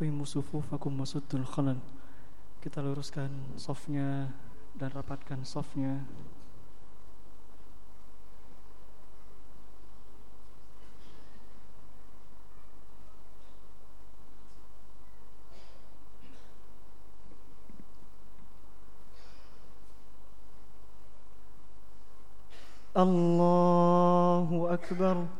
aqimu sufufakum wasuddul khalal. Kita luruskan softnya dan rapatkan sofnya. Allahu Akbar.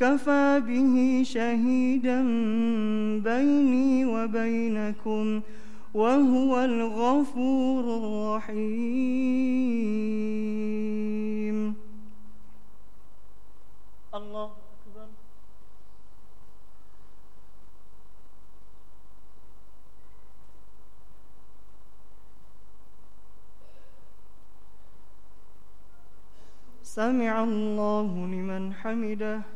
كفى به شهيدا بيني وبينكم وهو الغفور الرحيم. الله أكبر. سمع الله لمن حمده.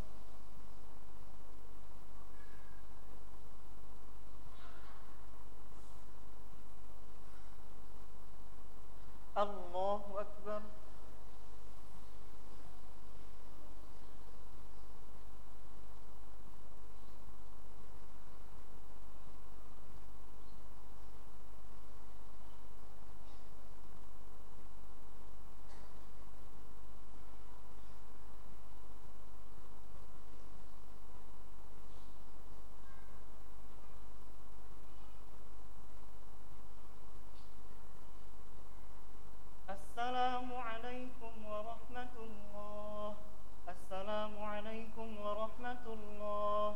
الله أكبر السلام عليكم ورحمة الله السلام عليكم ورحمة الله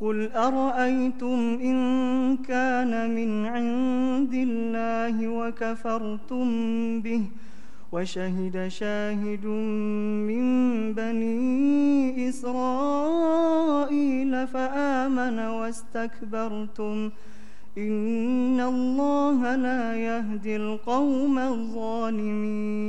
قل أرأيتم إن كان من عند الله وكفرتم به وشهد شاهد من بني إسرائيل فآمن واستكبرتم إن الله لا يهدي القوم الظالمين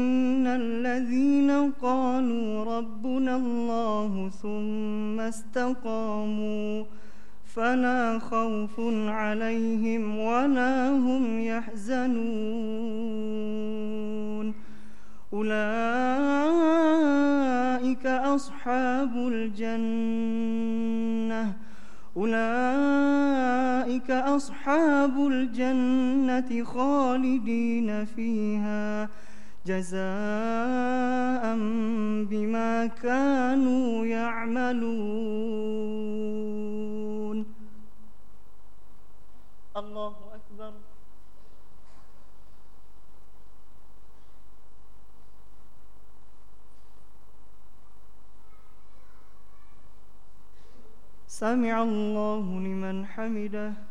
الذين قالوا ربنا الله ثم استقاموا فلا خوف عليهم ولا هم يحزنون. أولئك أصحاب الجنة. أولئك أصحاب الجنة خالدين فيها. جزاء بما كانوا يعملون. الله أكبر. سمع الله لمن حمده.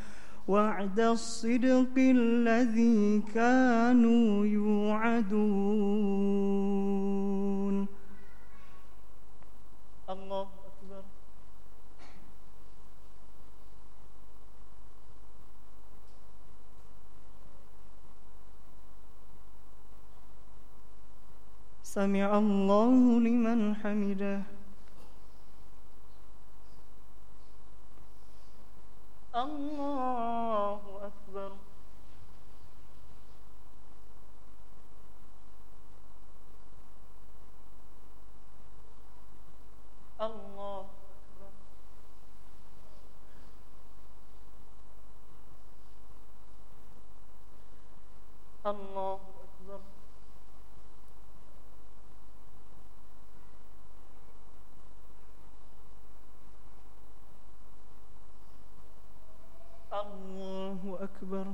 وعد الصدق الذي كانوا يوعدون. الله أكبر. سمع الله لمن حمده. الله أكبر الله أكبر الله أكبر الله أكبر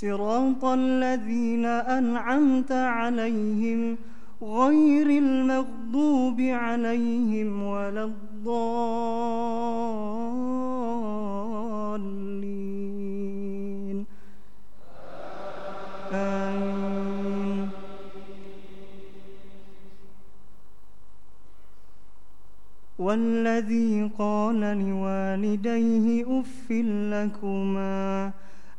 صراط الذين أنعمت عليهم غير المغضوب عليهم ولا الضالين. آمين. والذي قال لوالديه أف لكما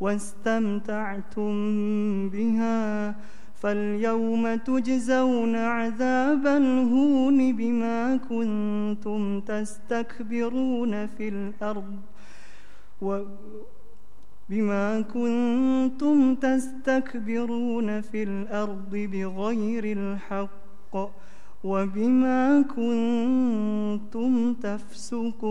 واستمتعتم بها فاليوم تجزون عذاب الهون بما كنتم تستكبرون في الأرض و بما كنتم تستكبرون في الأرض بغير الحق وبما كنتم تفسقون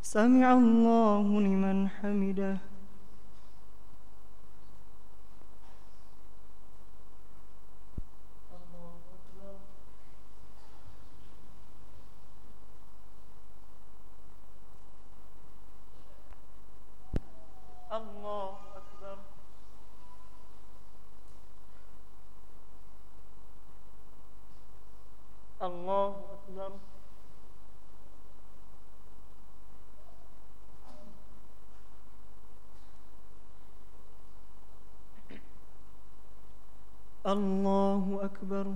سمع الله لمن حمده الله أكبر الله أكبر الله أكبر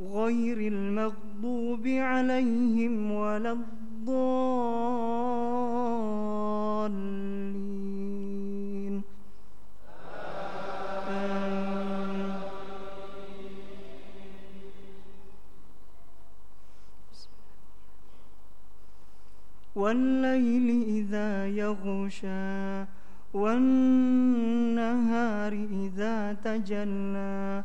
غير المغضوب عليهم ولا الضالين. آمين. والليل إذا يغشى والنهار إذا تجلى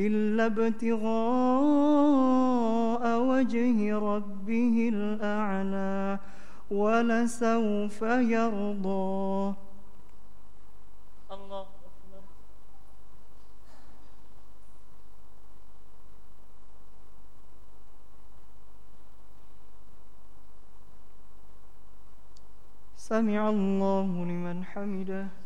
إلا ابتغاء وجه ربه الأعلى ولسوف يرضى. الله أكبر. سمع الله لمن حمده.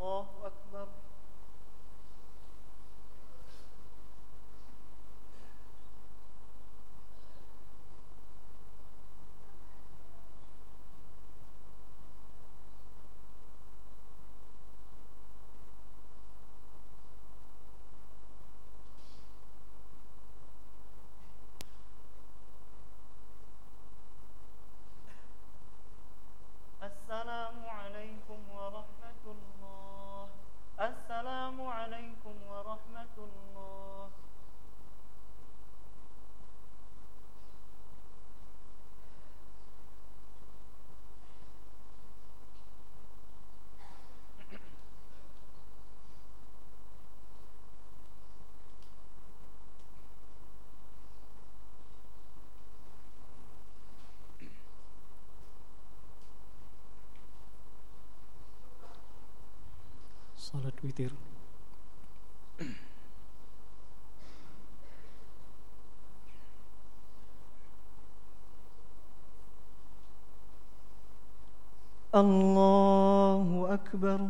Salat witir الله أكبر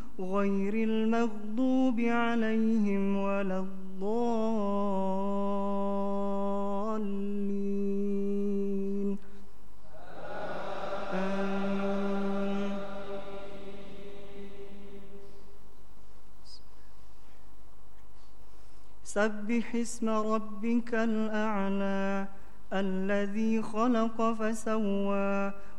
غير المغضوب عليهم ولا الضالين. آمين. سبح اسم ربك الأعلى الذي خلق فسوى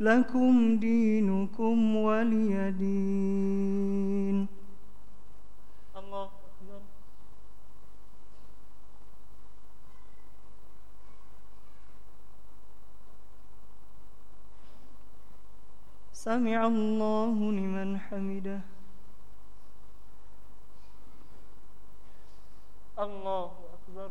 لكم دينكم ولي دين. الله أكبر. سمع الله لمن حمده. الله أكبر